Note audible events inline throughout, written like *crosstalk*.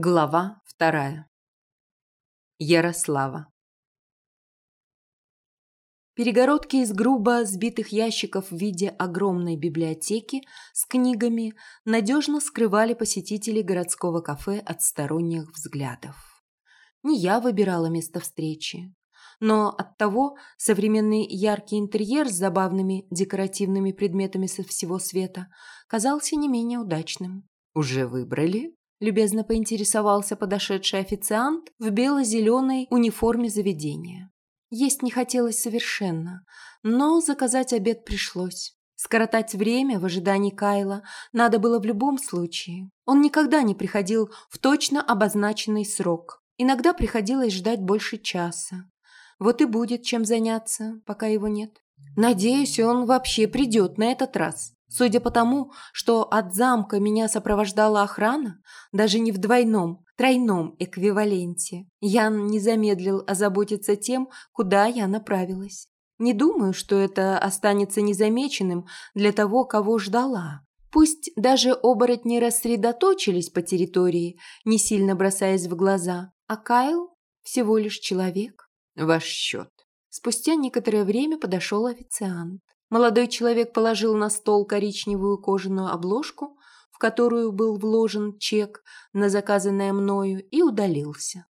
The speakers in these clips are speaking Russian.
Глава вторая. Ярослава. Перегородки из грубо сбитых ящиков в виде огромной библиотеки с книгами надежно скрывали посетителей городского кафе от сторонних взглядов. Не я выбирала место встречи, но оттого современный яркий интерьер с забавными декоративными предметами со всего света казался не менее удачным. «Уже выбрали?» Любезно поинтересовался подошедший официант в бело-зеленой униформе заведения. Есть не хотелось совершенно, но заказать обед пришлось. Скоротать время в ожидании Кайла надо было в любом случае. Он никогда не приходил в точно обозначенный срок. Иногда приходилось ждать больше часа. Вот и будет чем заняться, пока его нет. Надеюсь, он вообще придет на этот раз. Судя по тому, что от замка меня сопровождала охрана, даже не в двойном, тройном эквиваленте, Ян не замедлил озаботиться тем, куда я направилась. Не думаю, что это останется незамеченным для того, кого ждала. Пусть даже оборотни рассредоточились по территории, не сильно бросаясь в глаза, а Кайл всего лишь человек. Ваш счет. Спустя некоторое время подошел официант. Молодой человек положил на стол коричневую кожаную обложку, в которую был вложен чек на заказанное мною, и удалился.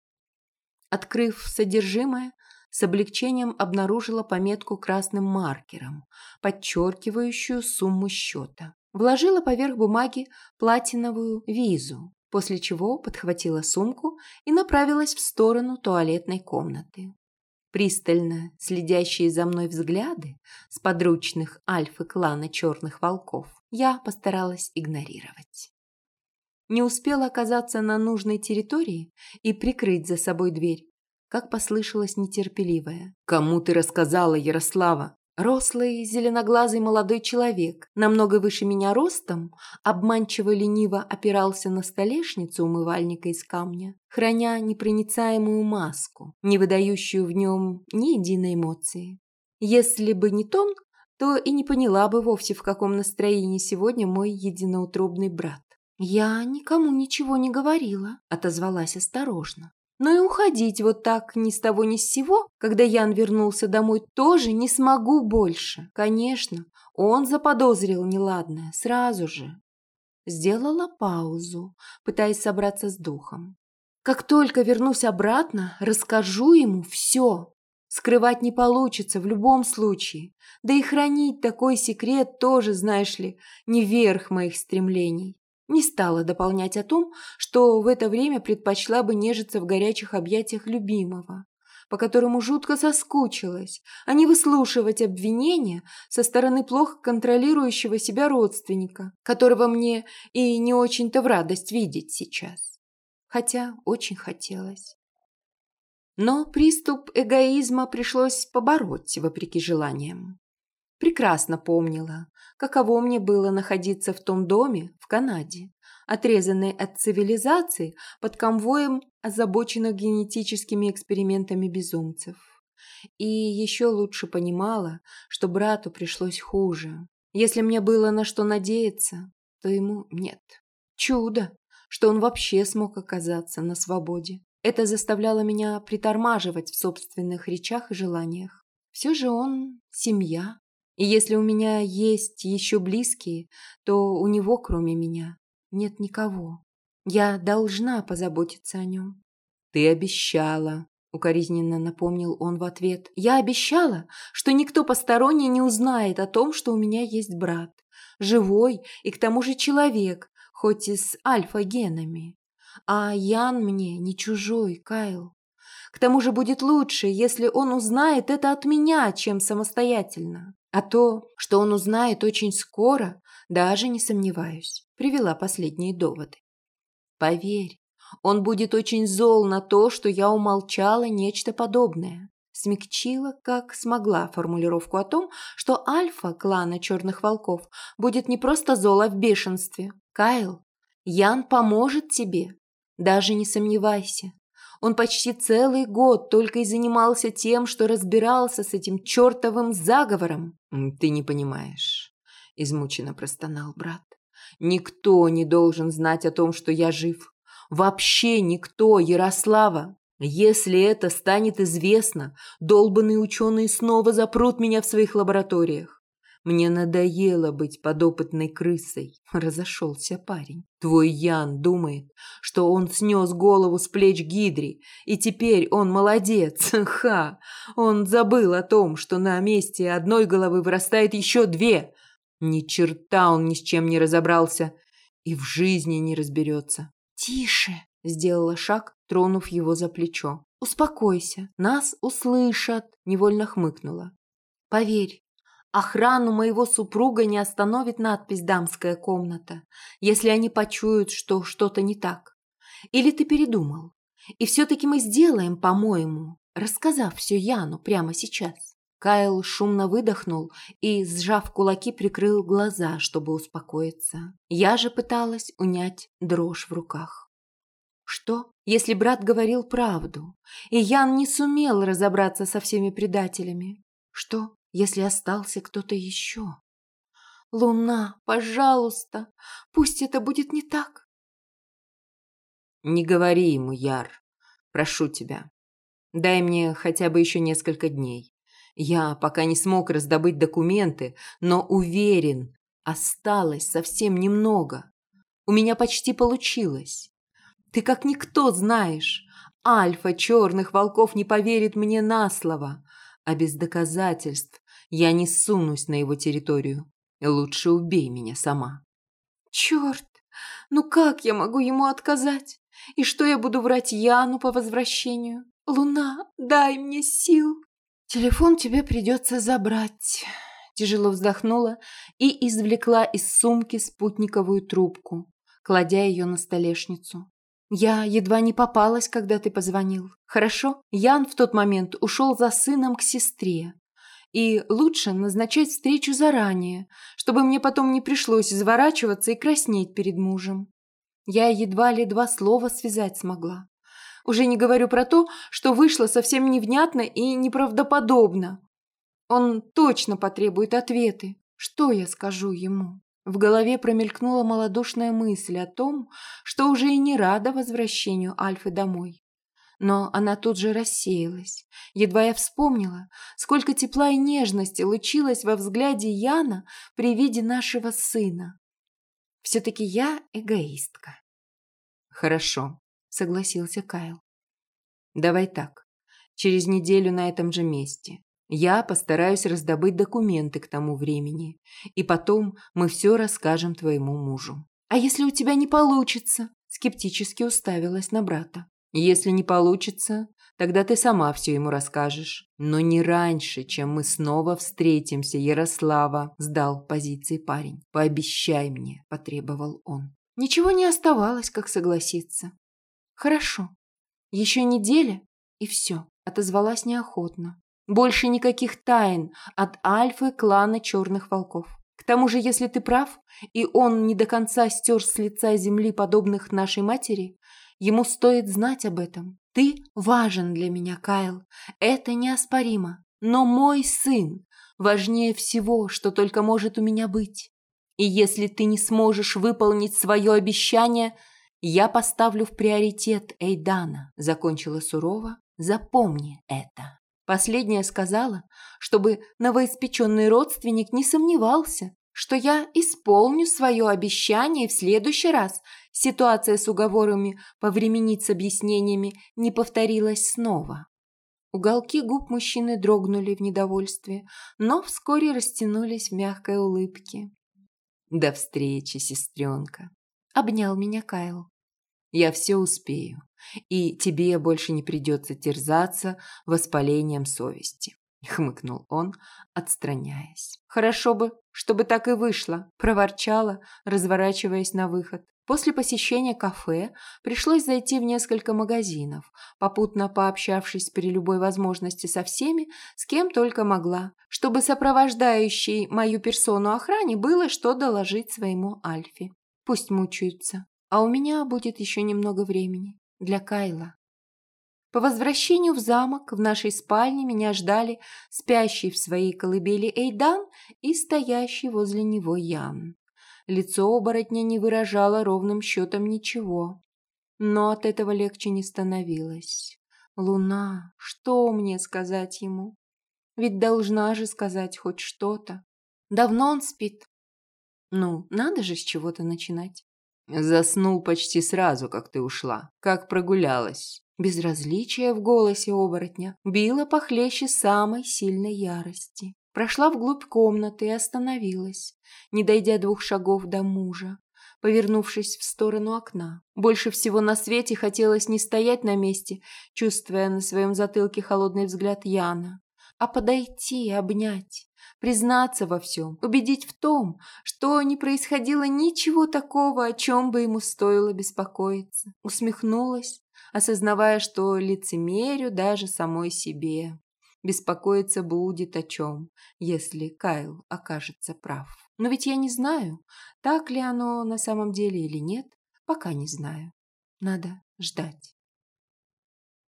Открыв содержимое, с облегчением обнаружила пометку красным маркером, подчеркивающую сумму счета. Вложила поверх бумаги платиновую визу, после чего подхватила сумку и направилась в сторону туалетной комнаты. Пристально следящие за мной взгляды с подручных альфы клана черных волков я постаралась игнорировать. Не успела оказаться на нужной территории и прикрыть за собой дверь, как послышалось нетерпеливое. «Кому ты рассказала, Ярослава?» Рослый, зеленоглазый молодой человек, намного выше меня ростом, обманчиво лениво опирался на столешницу умывальника из камня, храня непроницаемую маску, не выдающую в нем ни единой эмоции. Если бы не тон, то и не поняла бы вовсе, в каком настроении сегодня мой единоутробный брат. «Я никому ничего не говорила», – отозвалась осторожно. Но и уходить вот так ни с того ни с сего, когда Ян вернулся домой, тоже не смогу больше. Конечно, он заподозрил неладное сразу же. Сделала паузу, пытаясь собраться с духом. Как только вернусь обратно, расскажу ему все. Скрывать не получится в любом случае. Да и хранить такой секрет тоже, знаешь ли, не верх моих стремлений. Не стала дополнять о том, что в это время предпочла бы нежиться в горячих объятиях любимого, по которому жутко соскучилась, а не выслушивать обвинения со стороны плохо контролирующего себя родственника, которого мне и не очень-то в радость видеть сейчас. Хотя очень хотелось. Но приступ эгоизма пришлось побороть, вопреки желаниям. Прекрасно помнила, каково мне было находиться в том доме в Канаде, отрезанной от цивилизации под конвоем озабоченных генетическими экспериментами безумцев. И еще лучше понимала, что брату пришлось хуже. Если мне было на что надеяться, то ему нет. Чудо, что он вообще смог оказаться на свободе. Это заставляло меня притормаживать в собственных речах и желаниях. Все же он семья, и если у меня есть еще близкие, то у него, кроме меня, нет никого. Я должна позаботиться о нем. Ты обещала, укоризненно напомнил он в ответ. Я обещала, что никто посторонний не узнает о том, что у меня есть брат. Живой и к тому же человек, хоть и с альфа-генами. А Ян мне не чужой, Кайл. К тому же будет лучше, если он узнает это от меня, чем самостоятельно. А то, что он узнает очень скоро, даже не сомневаюсь, привела последние доводы. Поверь, он будет очень зол на то, что я умолчала нечто подобное. Смягчила, как смогла, формулировку о том, что альфа клана черных волков будет не просто зол, а в бешенстве. Кайл, Ян поможет тебе. Даже не сомневайся. Он почти целый год только и занимался тем, что разбирался с этим чертовым заговором. «Ты не понимаешь», – измученно простонал брат. «Никто не должен знать о том, что я жив. Вообще никто, Ярослава. Если это станет известно, долбанные ученые снова запрут меня в своих лабораториях. Мне надоело быть подопытной крысой. Разошелся парень. Твой Ян думает, что он снес голову с плеч Гидри, и теперь он молодец. *laughs* Ха! Он забыл о том, что на месте одной головы вырастает еще две. Ни черта он ни с чем не разобрался и в жизни не разберется. «Тише!» – сделала шаг, тронув его за плечо. «Успокойся, нас услышат!» – невольно хмыкнула. «Поверь, Охрану моего супруга не остановит надпись «Дамская комната», если они почуют, что что-то не так. Или ты передумал? И все-таки мы сделаем, по-моему, рассказав все Яну прямо сейчас. Кайл шумно выдохнул и, сжав кулаки, прикрыл глаза, чтобы успокоиться. Я же пыталась унять дрожь в руках. Что, если брат говорил правду, и Ян не сумел разобраться со всеми предателями? Что, если остался кто-то еще. Луна, пожалуйста, пусть это будет не так. Не говори ему, Яр, прошу тебя. Дай мне хотя бы еще несколько дней. Я пока не смог раздобыть документы, но уверен, осталось совсем немного. У меня почти получилось. Ты как никто знаешь, Альфа черных волков не поверит мне на слово а без доказательств я не сунусь на его территорию. Лучше убей меня сама. Черт, ну как я могу ему отказать? И что я буду врать Яну по возвращению? Луна, дай мне сил. Телефон тебе придется забрать. Тяжело вздохнула и извлекла из сумки спутниковую трубку, кладя ее на столешницу. Я едва не попалась, когда ты позвонил. Хорошо? Ян в тот момент ушел за сыном к сестре. И лучше назначать встречу заранее, чтобы мне потом не пришлось изворачиваться и краснеть перед мужем. Я едва ли два слова связать смогла. Уже не говорю про то, что вышло совсем невнятно и неправдоподобно. Он точно потребует ответы. Что я скажу ему? В голове промелькнула малодушная мысль о том, что уже и не рада возвращению Альфы домой. Но она тут же рассеялась. Едва я вспомнила, сколько тепла и нежности лучилось во взгляде Яна при виде нашего сына. Все-таки я эгоистка. «Хорошо», — согласился Кайл. «Давай так. Через неделю на этом же месте. Я постараюсь раздобыть документы к тому времени, и потом мы все расскажем твоему мужу. А если у тебя не получится? Скептически уставилась на брата. Если не получится, тогда ты сама все ему расскажешь. Но не раньше, чем мы снова встретимся, Ярослава, сдал позиции парень. Пообещай мне, потребовал он. Ничего не оставалось, как согласиться. Хорошо. Еще неделя, и все. Отозвалась неохотно. Больше никаких тайн от Альфы клана Черных Волков. К тому же, если ты прав, и он не до конца стер с лица земли подобных нашей матери, ему стоит знать об этом. Ты важен для меня, Кайл. Это неоспоримо. Но мой сын важнее всего, что только может у меня быть. И если ты не сможешь выполнить свое обещание, я поставлю в приоритет Эйдана, закончила сурово. Запомни это. Последняя сказала, чтобы новоиспеченный родственник не сомневался, что я исполню свое обещание, и в следующий раз ситуация с уговорами повременить с объяснениями не повторилась снова. Уголки губ мужчины дрогнули в недовольстве, но вскоре растянулись в мягкой улыбке. «До встречи, сестренка!» — обнял меня Кайл. «Я все успею и тебе больше не придется терзаться воспалением совести», — хмыкнул он, отстраняясь. «Хорошо бы, чтобы так и вышло», — проворчала, разворачиваясь на выход. После посещения кафе пришлось зайти в несколько магазинов, попутно пообщавшись при любой возможности со всеми, с кем только могла, чтобы сопровождающей мою персону охране было что доложить своему Альфе. Пусть мучаются, а у меня будет еще немного времени для Кайла. По возвращению в замок в нашей спальне меня ждали спящий в своей колыбели Эйдан и стоящий возле него Ян. Лицо оборотня не выражало ровным счетом ничего. Но от этого легче не становилось. Луна, что мне сказать ему? Ведь должна же сказать хоть что-то. Давно он спит. Ну, надо же с чего-то начинать. Заснул почти сразу, как ты ушла. Как прогулялась. Безразличие в голосе оборотня било похлеще самой сильной ярости. Прошла вглубь комнаты и остановилась, не дойдя двух шагов до мужа, повернувшись в сторону окна. Больше всего на свете хотелось не стоять на месте, чувствуя на своем затылке холодный взгляд Яна, а подойти и обнять, признаться во всем, убедить в том, что не происходило ничего такого, о чем бы ему стоило беспокоиться. Усмехнулась, осознавая, что лицемерю даже самой себе. Беспокоиться будет о чем, если Кайл окажется прав. Но ведь я не знаю, так ли оно на самом деле или нет, пока не знаю. Надо ждать.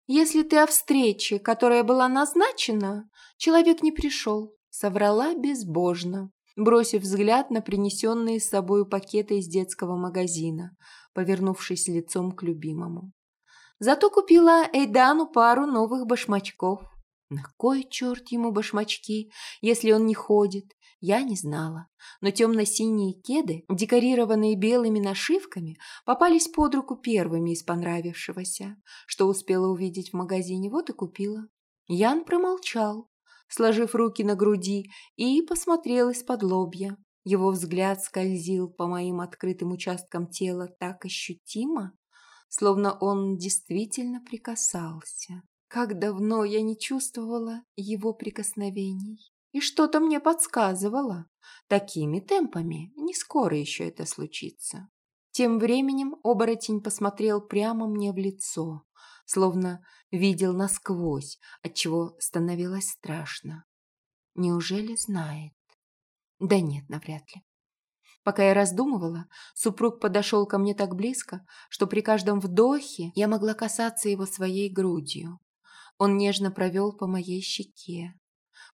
Если ты о встрече, которая была назначена, человек не пришел, соврала безбожно, бросив взгляд на принесенные с собой пакеты из детского магазина, повернувшись лицом к любимому. Зато купила Эйдану пару новых башмачков. На кой черт ему башмачки, если он не ходит? Я не знала, но темно-синие кеды, декорированные белыми нашивками, попались под руку первыми из понравившегося, что успела увидеть в магазине, вот и купила. Ян промолчал, сложив руки на груди, и посмотрел из-под лобья. Его взгляд скользил по моим открытым участкам тела так ощутимо, словно он действительно прикасался. Как давно я не чувствовала его прикосновений. И что-то мне подсказывало. Такими темпами не скоро еще это случится. Тем временем оборотень посмотрел прямо мне в лицо, словно видел насквозь, отчего становилось страшно. Неужели знает? Да нет, навряд ли. Пока я раздумывала, супруг подошел ко мне так близко, что при каждом вдохе я могла касаться его своей грудью. Он нежно провел по моей щеке,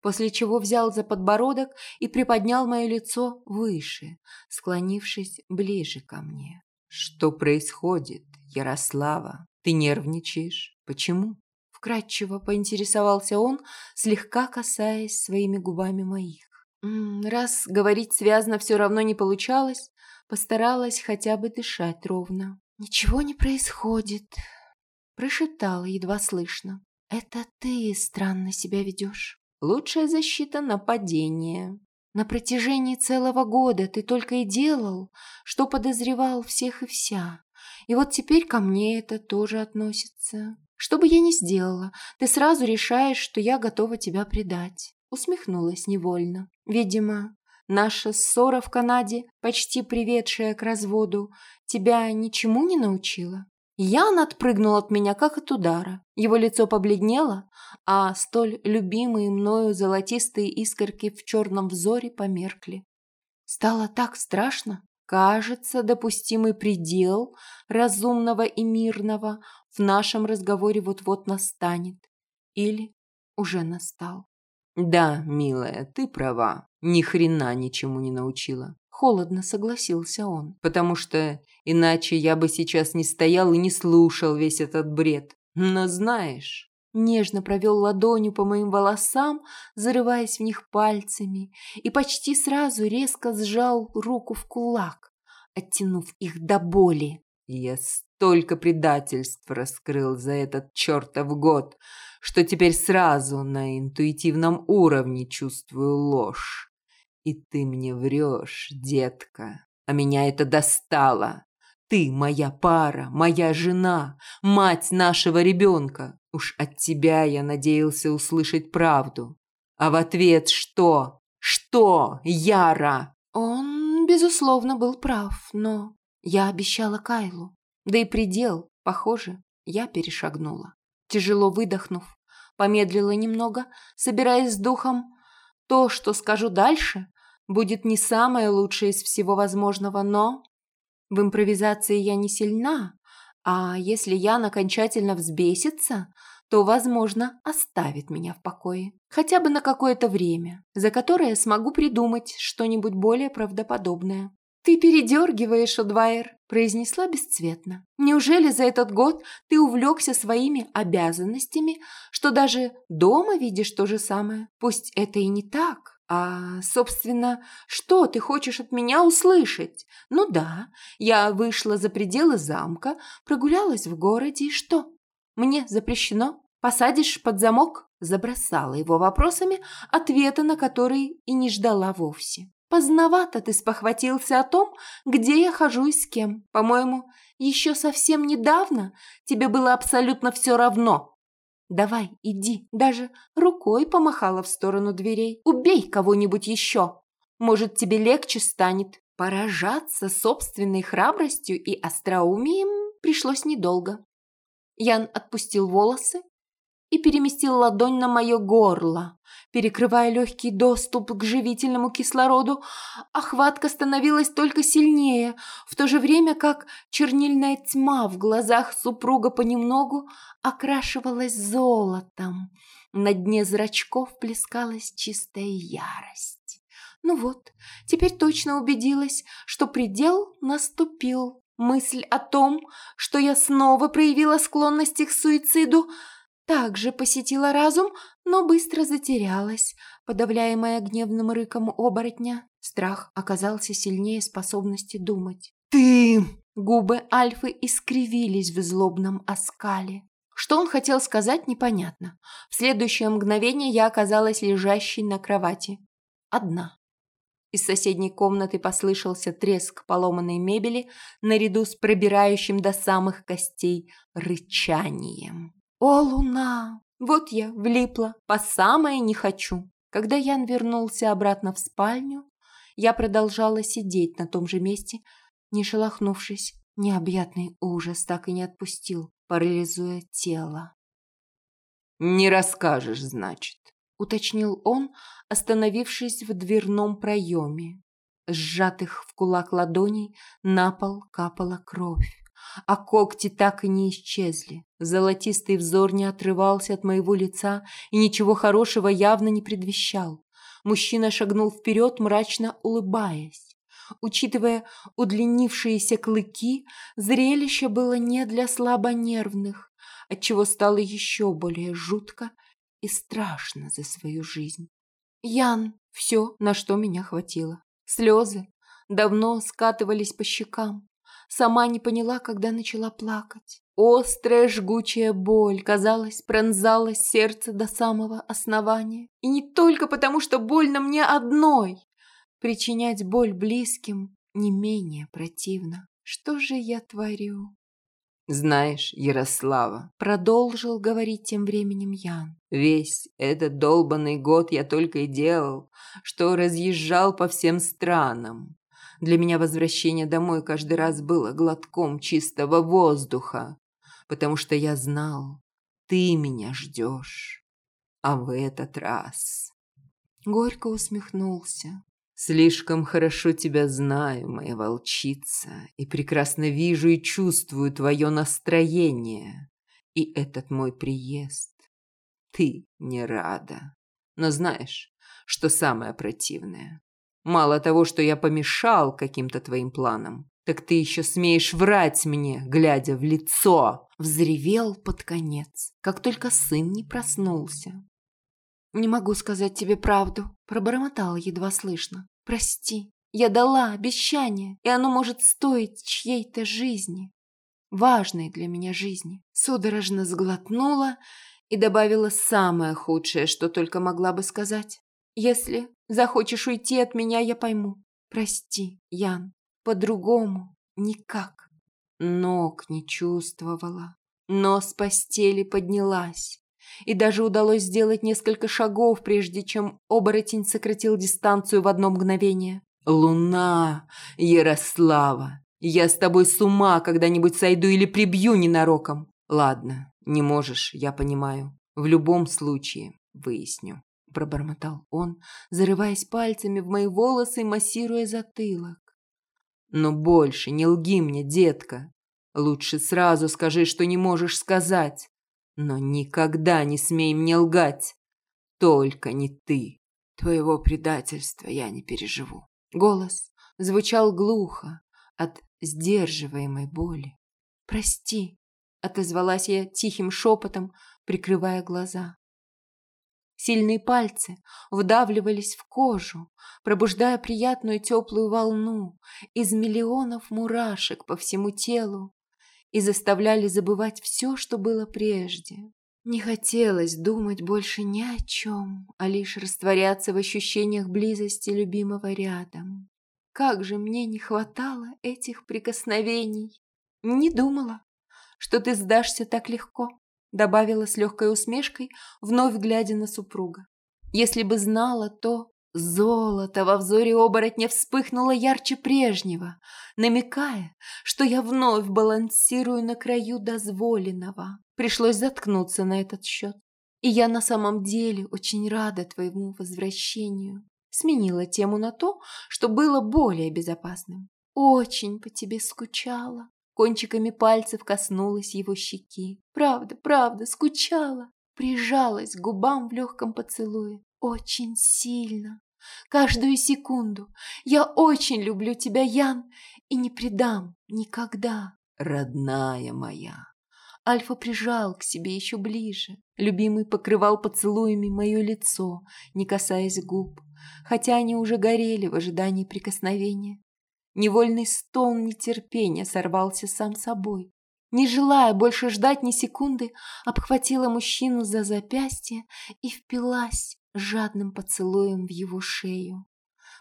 после чего взял за подбородок и приподнял мое лицо выше, склонившись ближе ко мне. «Что происходит, Ярослава? Ты нервничаешь? Почему?» Вкратчиво поинтересовался он, слегка касаясь своими губами моих. Раз говорить связно все равно не получалось, постаралась хотя бы дышать ровно. «Ничего не происходит», – прошептала едва слышно. «Это ты странно себя ведешь. Лучшая защита – нападение. На протяжении целого года ты только и делал, что подозревал всех и вся. И вот теперь ко мне это тоже относится. Что бы я ни сделала, ты сразу решаешь, что я готова тебя предать». Усмехнулась невольно. Видимо, наша ссора в Канаде, почти приведшая к разводу, тебя ничему не научила? Ян отпрыгнул от меня, как от удара. Его лицо побледнело, а столь любимые мною золотистые искорки в черном взоре померкли. Стало так страшно. Кажется, допустимый предел разумного и мирного в нашем разговоре вот-вот настанет. Или уже настал. «Да, милая, ты права. Ни хрена ничему не научила. Холодно согласился он. Потому что иначе я бы сейчас не стоял и не слушал весь этот бред. Но знаешь... Нежно провел ладонью по моим волосам, зарываясь в них пальцами, и почти сразу резко сжал руку в кулак, оттянув их до боли. Я столько предательств раскрыл за этот чертов год, что теперь сразу на интуитивном уровне чувствую ложь. И ты мне врешь, детка. А меня это достало. Ты моя пара, моя жена, мать нашего ребенка. Уж от тебя я надеялся услышать правду. А в ответ что? Что, Яра? Он, безусловно, был прав, но я обещала Кайлу. Да и предел, похоже, я перешагнула. Тяжело выдохнув, помедлила немного, собираясь с духом. То, что скажу дальше, будет не самое лучшее из всего возможного, но... В импровизации я не сильна, а если Ян окончательно взбесится, то, возможно, оставит меня в покое. Хотя бы на какое-то время, за которое смогу придумать что-нибудь более правдоподобное. «Ты передергиваешь, Удвайер», – произнесла бесцветно. «Неужели за этот год ты увлекся своими обязанностями, что даже дома видишь то же самое? Пусть это и не так, а, собственно, что ты хочешь от меня услышать? Ну да, я вышла за пределы замка, прогулялась в городе, и что? Мне запрещено? Посадишь под замок?» Забросала его вопросами, ответа на которые и не ждала вовсе. Поздновато ты спохватился о том, где я хожу и с кем. По-моему, еще совсем недавно тебе было абсолютно все равно. Давай, иди. Даже рукой помахала в сторону дверей. Убей кого-нибудь еще. Может, тебе легче станет. Поражаться собственной храбростью и остроумием пришлось недолго. Ян отпустил волосы, и переместил ладонь на мое горло, перекрывая легкий доступ к живительному кислороду. Охватка становилась только сильнее, в то же время как чернильная тьма в глазах супруга понемногу окрашивалась золотом. На дне зрачков плескалась чистая ярость. Ну вот, теперь точно убедилась, что предел наступил. Мысль о том, что я снова проявила склонности к суициду – также посетила разум, но быстро затерялась, подавляемая гневным рыком оборотня. Страх оказался сильнее способности думать. «Ты!» Губы Альфы искривились в злобном оскале. Что он хотел сказать, непонятно. В следующее мгновение я оказалась лежащей на кровати. Одна. Из соседней комнаты послышался треск поломанной мебели наряду с пробирающим до самых костей рычанием. О, луна! Вот я влипла, по самое не хочу. Когда Ян вернулся обратно в спальню, я продолжала сидеть на том же месте, не шелохнувшись. Необъятный ужас так и не отпустил, парализуя тело. «Не расскажешь, значит», — уточнил он, остановившись в дверном проеме. Сжатых в кулак ладоней на пол капала кровь а когти так и не исчезли. Золотистый взор не отрывался от моего лица и ничего хорошего явно не предвещал. Мужчина шагнул вперед, мрачно улыбаясь. Учитывая удлинившиеся клыки, зрелище было не для слабонервных, отчего стало еще более жутко и страшно за свою жизнь. Ян – все, на что меня хватило. Слезы давно скатывались по щекам. Сама не поняла, когда начала плакать. Острая жгучая боль, казалось, пронзала сердце до самого основания. И не только потому, что больно мне одной. Причинять боль близким не менее противно. Что же я творю? «Знаешь, Ярослава», — продолжил говорить тем временем Ян, «весь этот долбанный год я только и делал, что разъезжал по всем странам. Для меня возвращение домой каждый раз было глотком чистого воздуха, потому что я знал, ты меня ждешь. А в этот раз... Горько усмехнулся. Слишком хорошо тебя знаю, моя волчица, и прекрасно вижу и чувствую твое настроение. И этот мой приезд. Ты не рада. Но знаешь, что самое противное? Мало того, что я помешал каким-то твоим планам, так ты еще смеешь врать мне, глядя в лицо!» Взревел под конец, как только сын не проснулся. «Не могу сказать тебе правду», – пробормотала едва слышно. «Прости, я дала обещание, и оно может стоить чьей-то жизни, важной для меня жизни». Судорожно сглотнула и добавила самое худшее, что только могла бы сказать. «Если Захочешь уйти от меня, я пойму. Прости, Ян, по-другому никак. Ног не чувствовала, но с постели поднялась. И даже удалось сделать несколько шагов, прежде чем оборотень сократил дистанцию в одно мгновение. «Луна! Ярослава! Я с тобой с ума когда-нибудь сойду или прибью ненароком!» «Ладно, не можешь, я понимаю. В любом случае выясню» пробормотал он, зарываясь пальцами в мои волосы и массируя затылок. «Но больше не лги мне, детка. Лучше сразу скажи, что не можешь сказать. Но никогда не смей мне лгать. Только не ты. Твоего предательства я не переживу». Голос звучал глухо от сдерживаемой боли. «Прости», — отозвалась я тихим шепотом, прикрывая глаза. Сильные пальцы вдавливались в кожу, пробуждая приятную теплую волну из миллионов мурашек по всему телу и заставляли забывать все, что было прежде. Не хотелось думать больше ни о чем, а лишь растворяться в ощущениях близости любимого рядом. Как же мне не хватало этих прикосновений. Не думала, что ты сдашься так легко, добавила с легкой усмешкой, вновь глядя на супруга. Если бы знала, то Золото во взоре оборотня вспыхнуло ярче прежнего, намекая, что я вновь балансирую на краю дозволенного. Пришлось заткнуться на этот счет. И я на самом деле очень рада твоему возвращению. Сменила тему на то, что было более безопасным. Очень по тебе скучала. Кончиками пальцев коснулась его щеки. Правда, правда, скучала. Прижалась к губам в легком поцелуе. Очень сильно. Каждую секунду. Я очень люблю тебя, Ян, и не предам никогда. Родная моя. Альфа прижал к себе еще ближе. Любимый покрывал поцелуями мое лицо, не касаясь губ, хотя они уже горели в ожидании прикосновения. Невольный стон нетерпения сорвался сам собой. Не желая больше ждать ни секунды, обхватила мужчину за запястье и впилась жадным поцелуем в его шею.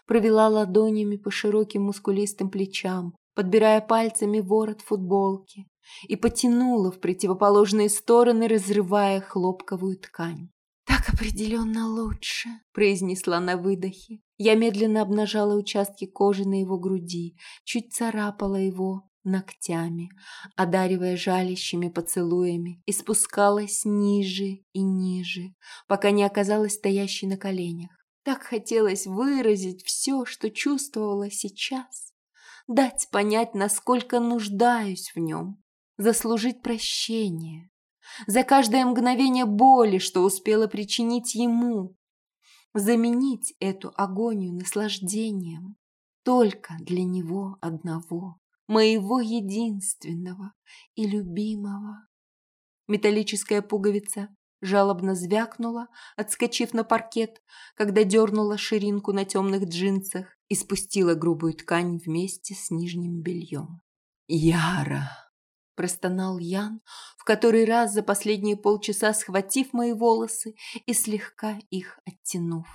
Провела ладонями по широким мускулистым плечам, подбирая пальцами ворот футболки, и потянула в противоположные стороны, разрывая хлопковую ткань. «Так определенно лучше», — произнесла на выдохе. Я медленно обнажала участки кожи на его груди, чуть царапала его, ногтями, одаривая жалящими поцелуями, и спускалась ниже и ниже, пока не оказалась стоящей на коленях. Так хотелось выразить все, что чувствовала сейчас, дать понять, насколько нуждаюсь в нем, заслужить прощение за каждое мгновение боли, что успела причинить ему, заменить эту агонию наслаждением только для него одного моего единственного и любимого. Металлическая пуговица жалобно звякнула, отскочив на паркет, когда дернула ширинку на темных джинсах и спустила грубую ткань вместе с нижним бельем. «Яра!» – простонал Ян, в который раз за последние полчаса схватив мои волосы и слегка их оттянув.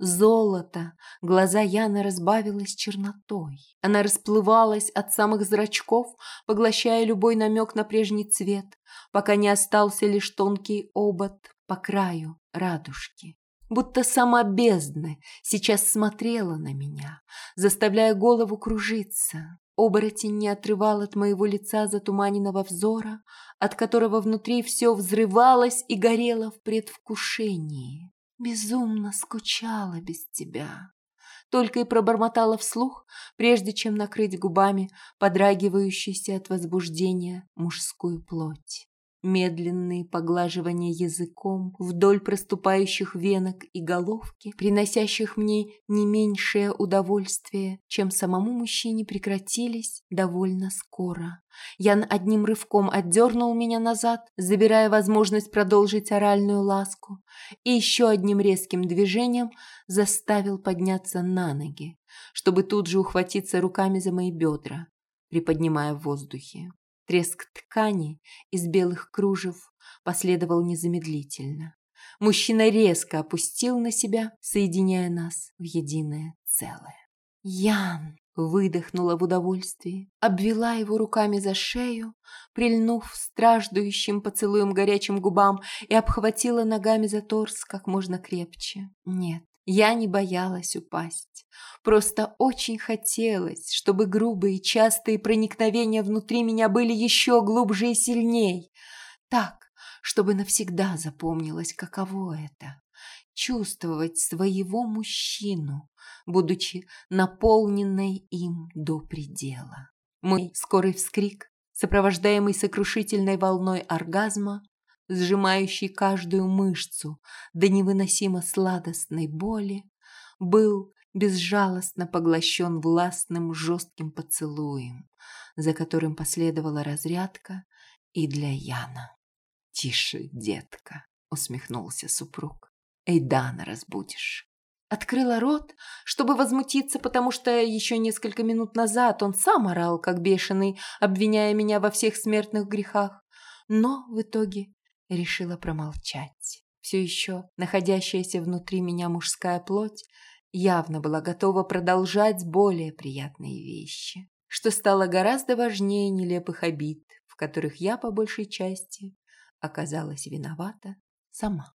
Золото. Глаза Яны разбавилась чернотой. Она расплывалась от самых зрачков, поглощая любой намек на прежний цвет, пока не остался лишь тонкий обод по краю радужки. Будто сама бездна сейчас смотрела на меня, заставляя голову кружиться. Оборотень не отрывал от моего лица затуманенного взора, от которого внутри все взрывалось и горело в предвкушении. Безумно скучала без тебя. Только и пробормотала вслух, прежде чем накрыть губами подрагивающуюся от возбуждения мужскую плоть медленные поглаживания языком вдоль проступающих венок и головки, приносящих мне не меньшее удовольствие, чем самому мужчине, прекратились довольно скоро. Ян одним рывком отдернул меня назад, забирая возможность продолжить оральную ласку, и еще одним резким движением заставил подняться на ноги, чтобы тут же ухватиться руками за мои бедра, приподнимая в воздухе. Треск ткани из белых кружев последовал незамедлительно. Мужчина резко опустил на себя, соединяя нас в единое целое. «Ян!» – выдохнула в удовольствии, обвела его руками за шею, прильнув страждующим поцелуем горячим губам и обхватила ногами за торс как можно крепче. Нет, я не боялась упасть. Просто очень хотелось, чтобы грубые частые проникновения внутри меня были еще глубже и сильней. Так, чтобы навсегда запомнилось, каково это – чувствовать своего мужчину, будучи наполненной им до предела. Мой скорый вскрик, сопровождаемый сокрушительной волной оргазма, сжимающий каждую мышцу до невыносимо сладостной боли, был безжалостно поглощен властным жестким поцелуем, за которым последовала разрядка и для Яна. «Тише, детка», — усмехнулся супруг. «Эйдана разбудишь». Открыла рот, чтобы возмутиться, потому что еще несколько минут назад он сам орал, как бешеный, обвиняя меня во всех смертных грехах. Но в итоге решила промолчать. Все еще находящаяся внутри меня мужская плоть явно была готова продолжать более приятные вещи, что стало гораздо важнее нелепых обид, в которых я по большей части оказалась виновата сама.